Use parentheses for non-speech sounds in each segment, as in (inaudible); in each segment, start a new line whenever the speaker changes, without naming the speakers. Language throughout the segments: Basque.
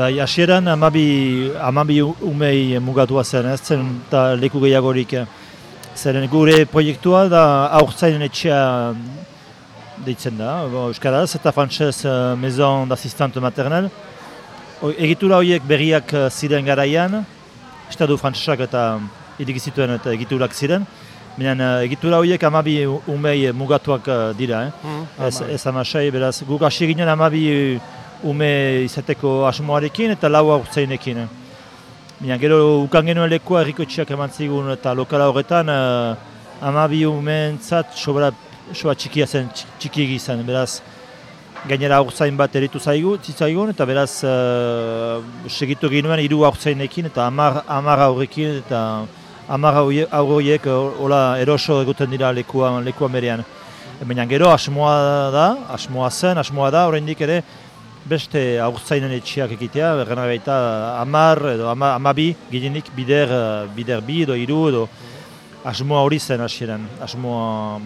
Bai, hasieran amabi, amabi umei mugatua zen, ez zen eta leku gehiagorik. Zeren gure proiektua da aurtzainen etxea deitzen da, Euskaraz, eta frantzez uh, Maison d'Assistante Maternel. O, egitura horiek berriak uh, ziren garaian, Estadu frantzezak eta irikizituen eta egiturak ziren. Baina egitura horiek amabi umei mugatuak dira, eh?
Mm,
ez, ez amasai, beraz, guk hasi ginen amabi ume izateko asmoarekin eta lau aurtzainekin. Baina gero ukan genuen lekua errikotxiak eman zigun eta lokala horretan uh, amabi umeentzat sobra, sobra txikia zen, txiki zen, beraz gainera aurtzain bat eritu zaigu, zitzaigun eta beraz uh, segitu genuen hiru aurtzainekin eta amar, amar aurrekin eta amar aurroiek hola eroso eguten dira lekua, lekua merean. Baina gero asmoa da, asmoa zen, asmoa da, oraindik ere beste aurtzainen etxeak egitea, bergena gaita amar edo ama, amabi, gilenik bider, eh, bider bi edo iru edo asmoa hori zen hasieran, asmoa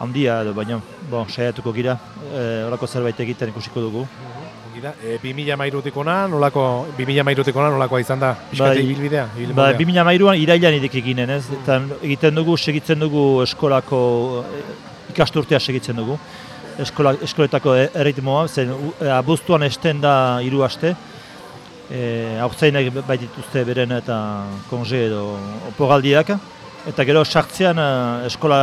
handia edo baina, bon, saiatuko gira, e, horako zerbait egiten ikusiko dugu.
Gira, e, 2000 mairutik ona, nolako, 2000 mairutik ona, nolakoa izan da,
Bai.
ibilbidea?
Ba, 2000 mairuan irailan idek eginen ez, eta egiten dugu, segitzen dugu eskolako eh, ikasturtea segitzen dugu. Eskola, eskoletako e- erritmoa, zen e, abuztuan esten da hiru aste. E, Hautzainak bai dituzte beren eta konze edo oporaldiak. Eta gero sartzean eh, eskola,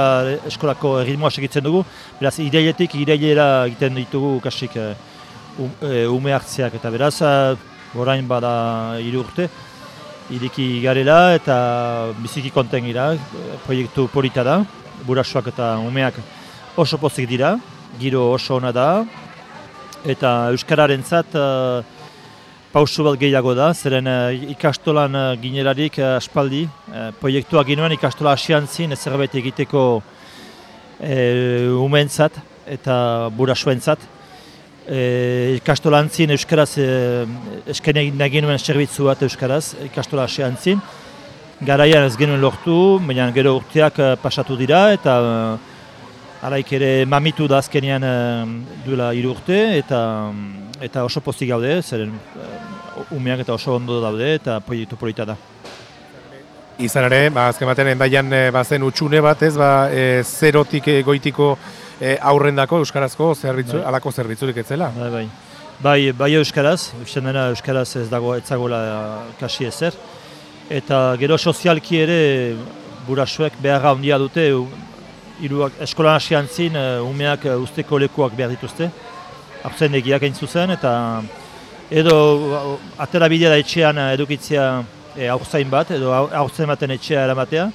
eskolako erritmoa segitzen dugu. Beraz, irailetik irailera egiten ditugu kasik e, um, e, ume hartzeak. Eta beraz, orain bada hiru urte iriki garela eta biziki konten gira, proiektu polita da, burasoak eta umeak oso pozik dira, giro oso ona da, eta Euskararen zat pausu bat gehiago da, zeren eh, ikastolan uh, ginerarik eh, aspaldi, uh, proiektua ginuen ikastola hasian zin, zerbait egiteko uh, umeentzat eta burasoentzat. E, ikastolan zin Euskaraz e, eskaini nahi genuen zerbitzu bat Euskaraz, ikastola hasian zin. Garaian ez genuen lortu, baina gero urteak eh, pasatu dira eta araik ere mamitu da azkenean eh, duela hiru urte eta eta oso pozik gaude, zeren umeak eta oso ondo daude eta proiektu polita da.
Izan ere, ba, azken batean endaian e, bazen utxune bat, ez, ba, e, zerotik e, goitiko e, aurrendako euskarazko zerbitzu,
Bai.
alako zerbitzurik etzela.
Bai, bai. Bai, bai euskaraz, dena euskaraz ez dago etzagola kasi ezer. Eta gero sozialki ere burasuek beharra handia dute, hiruak eskolan hasian zin, eh, umeak eh, usteko lekuak behar dituzte, hartzen egiak hain zuzen, eta edo uh, atera bidea da etxean edukitzea e, aurzain bat, edo au- aurzain baten etxea eramatea,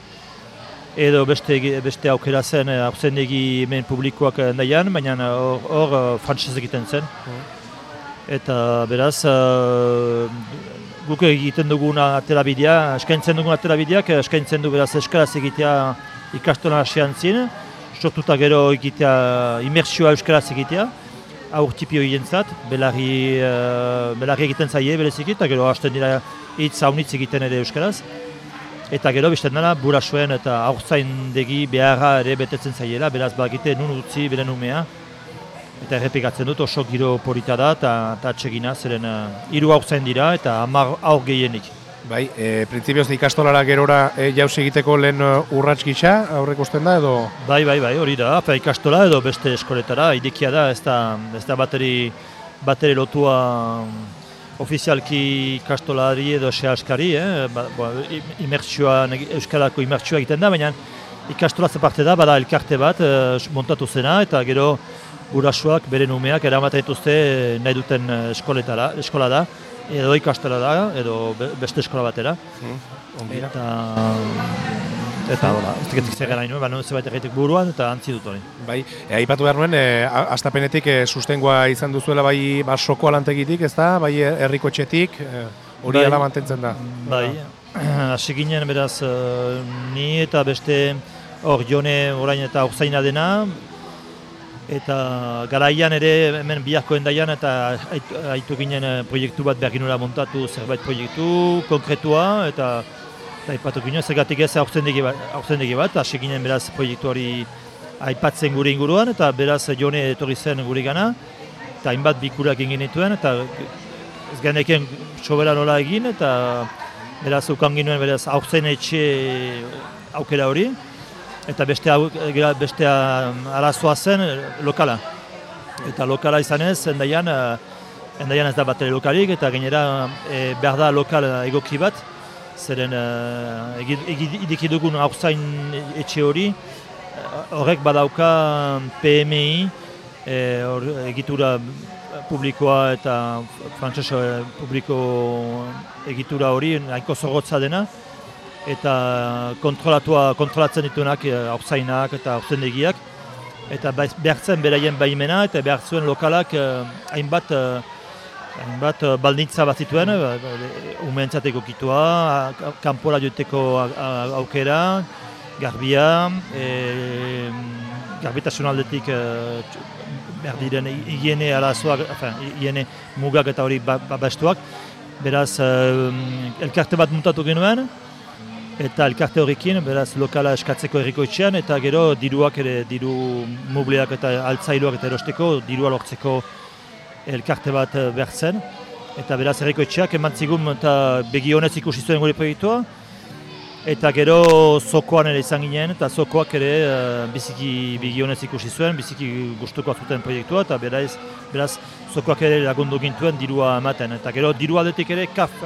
edo beste, egi- beste aukera zen eh, aurzaindegi hemen publikoak nahian, baina hor, hor frantsez egiten zen. Eta beraz, uh, guk egiten duguna aterabidea, eskaintzen dugun aterabideak, eskaintzen du beraz eskaraz egitea ikastolan hasian zin, sortuta gero egitea imersioa euskaraz egitea, aur tipi horientzat, belarri, uh, belarri egiten zaie bereziki, eta gero hasten dira hitz haunitz egiten ere euskaraz. Eta gero bestean dela, burasuen eta aurzaindegi beharra ere betetzen zaiela, beraz bakite nun utzi beren umea. Eta errepikatzen dut oso giro polita da eta atsegina zeren uh, hiru aurzain dira eta hamar aur gehienik.
Bai, e, printzipioz ikastolara gerora e, jauz egiteko lehen e, urrats gisa aurrek usten da, edo
Bai, bai, bai, hori da, apa ikastola edo beste eskoletara, irekia da, ez da, ez da bateri, bateri lotua mm, ofizialki ikastolari edo sehaskari, eh? ba, ba, im- imertsioa, euskarako egiten da, baina ikastola parte da, bada elkarte bat eh, montatu zena, eta gero gurasoak beren umeak eramaten dituzte eh, nahi duten eh, eskoletara, eskola da, edo ikastola da, edo be- beste eskola batera.
ondira.
Eta, eta hola, ez teketik zer gara nuen, baina zebait egiteko buruan eta antzi dut hori.
Bai, e, aipatu behar nuen, e, astapenetik e, sustengoa izan duzuela bai ba, soko alantegitik, ez da, bai herriko etxetik, e, hori
Bai.
ala mantentzen da.
Bai, (clears throat) hasi ginen beraz ni eta beste hor jone orain eta urzaina dena, eta garaian ere hemen biharko endaian eta aitu, aitu ginen eh, proiektu bat behar ginula montatu zerbait proiektu konkretua eta aipatu ginen zergatik ez aurtzendegi bat, aurtzendegi bat, hasi ginen beraz proiektu hori aipatzen gure inguruan eta beraz jone etorri zen gure gana eta hainbat bikurak egin genituen eta ez geneken sobera nola egin, eta beraz ukan ginuen beraz aurzen etxe aukera hori, eta beste, beste arazoa zen lokala. Eta lokala izanez, endaian, endaian ez da bat lokalik, eta gainera e, behar da lokal egoki bat, zeren ideki dugun aurzain etxe hori, horrek badauka PMI, e, or, egitura publikoa eta frantseso publiko egitura hori nahiko zorrotza dena eta kontrolatua kontrolatzen dituenak aurtzainak eta aurzendegiak eta behartzen beraien baimena eta behartzen lokalak hainbat Hainbat baldintza bat zituen, umentzateko kitua, kanpora joiteko aukera, garbia, e, garbitasuna aldetik behar diren higiene arazoak, higiene mugak eta hori ba, babestuak. Beraz, elkarte bat muntatu genuen, eta elkarte horrekin, beraz, lokala eskatzeko errikoitzean, eta gero diruak ere, diru mubleak eta altzailuak eta erosteko, dirua lortzeko elkarte bat behar zen. Eta beraz, errikoitzeak eman zigun eta begionez ikusi zuen gure proiektua, Eta gero zokoan ere izan ginen, eta zokoak ere uh, biziki bigionez ikusi zuen, biziki gustuko zuten proiektua, eta beraz, beraz zokoak ere lagundu gintuen dirua ematen. Eta gero dirua aldetik ere kaf,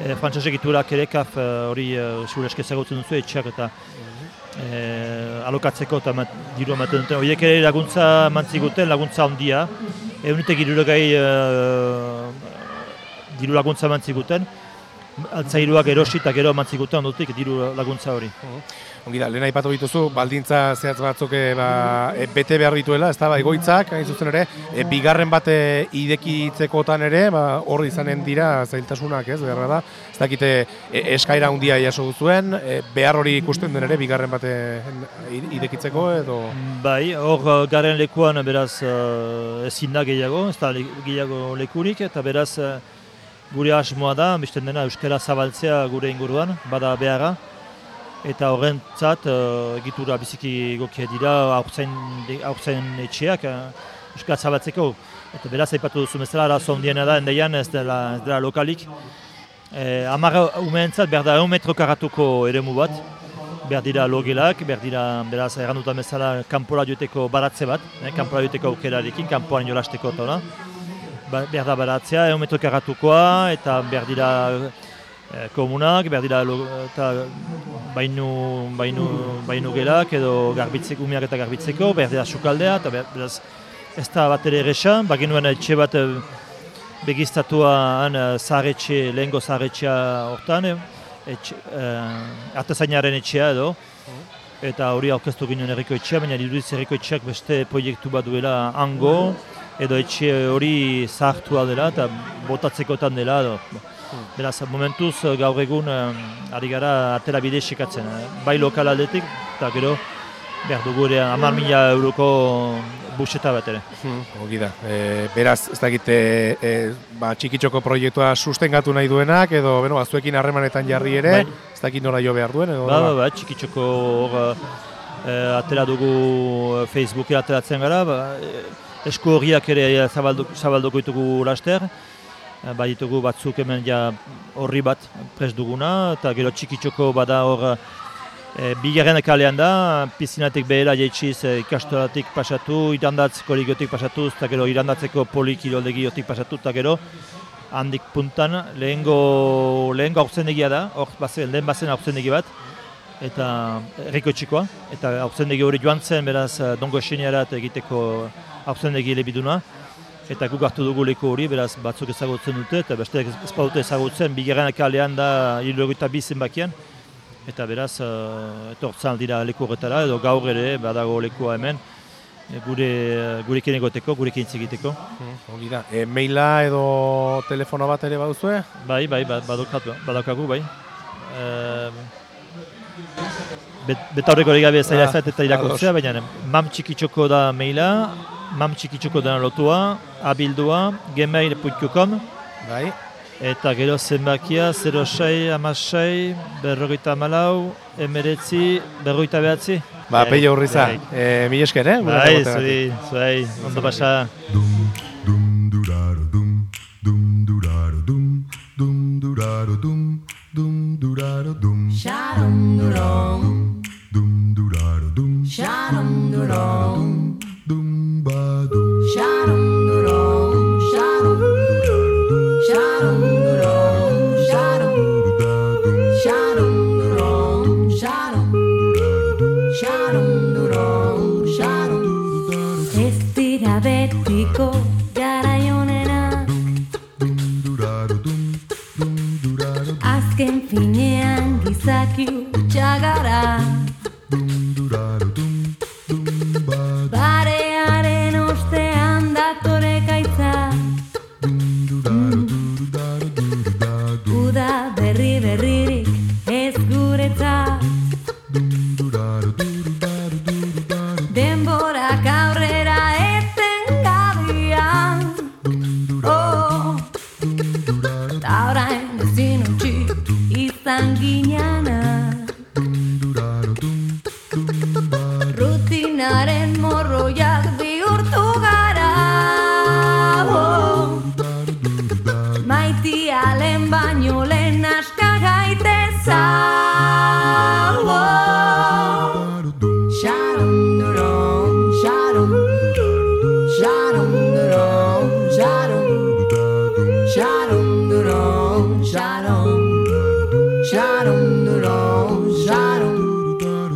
uh, eh, frantzasek ere kaf eh, hori uh, uh, ezagutzen duzu etxeak eta uh, alokatzeko eta mat, dirua ematen duten. Horiek ere laguntza mantziguten, laguntza handia, egunetek irurogai uh, diru laguntza mantziguten, altzairuak erosi eta gero amantzikutan dutik diru laguntza hori.
Ongi da, lehen aipatu dituzu, baldintza zehatz batzuk e, ba, e, bete behar dituela, ez da, ba, egoitzak, hain zuzen ere, e, bigarren bate idekitzekotan ere, ba, hor izanen dira zailtasunak, ez, beharra da, ez dakite e, eskaira handia jaso duzuen, e, behar hori ikusten den ere, bigarren bate idekitzeko, edo?
Bai, hor garen lekuan, beraz, ezin da gehiago, ez da gehiago lekurik, eta beraz, gure asmoa da, bizten dena euskara zabaltzea gure inguruan, bada beharra. Eta horren zat, uh, eh, egitura biziki gokia dira, aurtzen etxeak, uh, euskara zabaltzeko. Eta beraz, aipatu duzu mesela, arazo ondiena da, endaian ez dela, ez dela lokalik. E, Amar umeentzat, behar da, egun metro karatuko eremu bat, behar dira logelak, behar dira, beraz, erranduta mesela, kanpora joeteko baratze bat, eh, kanpora joeteko aukerarekin, kanpoan jolasteko tona. Ba, behar da baratzea, egon metro eta behar dira e, komunak, behar dira eta bainu, bainu, bainu gelak edo garbitzeko, umiak eta garbitzeko, behar dira sukaldea, eta behar, beraz, ez da bat ere erresa, baginuen etxe bat eh, begiztatua han eh, zaharretxe, lehengo zaharretxea hortan, etxe, artezainaren etxea edo, eta hori aurkeztu ginen erriko etxea, baina irudiz erriko etxeak beste proiektu bat duela hango, edo etxe hori zahartua dela eta botatzekotan dela. Edo. Beraz, momentuz gaur egun eh, ari gara atera bide esikatzen. Eh. Bai lokal aldetik eta gero behar dugu ere amar mila euroko buseta bat ere.
Hmm, da. E, beraz, ez dakit, e, e, ba, txikitxoko proiektua sustengatu nahi duenak, edo, beno, azuekin harremanetan jarri ere, bai. ez dakit nora jo behar duen, edo?
Ba, ba, ba, txikitxoko e, atera dugu Facebooken ateratzen gara, ba, esku horiak ere zabalduko ditugu laster. Eh, bai ditugu batzuk hemen ja horri bat pres duguna, eta gero txikitxoko bada hor e, bigarren kalean da, pizinatik behela jaitsiz e, ikastoratik pasatu, irandatzeko ligiotik pasatu, eta gero irandatzeko polikirolde pasatu, eta gero handik puntan lehengo, lehengo aurzenegia da, hor bazen, lehen bazen aurzenegi bat, eta erriko txikoa, eta aurzenegi hori joan zen, beraz, dongo eseniarat egiteko hauzen egile biduna. Eta guk hartu dugu leku hori, beraz batzuk ezagutzen dute, eta beste ez badute ezagutzen, bigarren kalean da hilogita bizen bakian. Eta beraz, uh, etortzen aldira leku horretara, edo gaur ere, badago lekua hemen, gure, gurekin egoteko, gurekin egiteko.
Hmm, da. E, maila edo telefono bat ere baduzue?
Bai, bai, badaukagu, bai. E, bet, hori gabe zaila ah, eta irakurtzea, baina mam txikitxoko da maila, mam txikitxuko dena lotua, abildua, gmail.com
Bai.
Eta gero zenbakia, 06, amasei, berrogeita malau, emeretzi, berrogeita behatzi.
Ba, bai. peio hurriza, bai. e, mi esker, eh?
Bai, zuri, zuri, ondo pasa.
rico.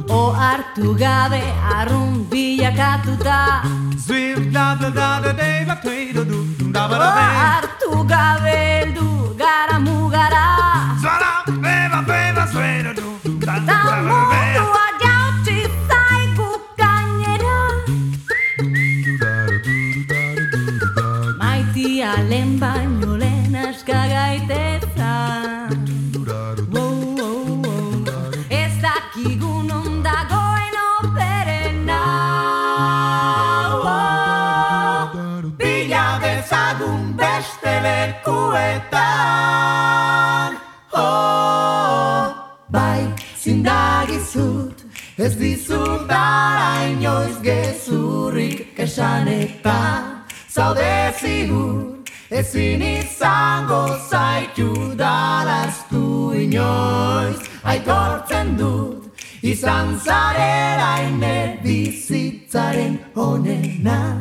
O hartu gabe arrun bilakatuta
Zwift da da da da da bak da du da ba da O
hartu gabe eldu gara mugara
Zara beba beba zuera du da da da da
jautsi zaigu gainera Ez
dizun dara inoiz gezurrik esan eta Zaude zigur ezin izango zaitu dalaztu inoiz. Aitortzen dut izan zarela ine bizitzaren honenak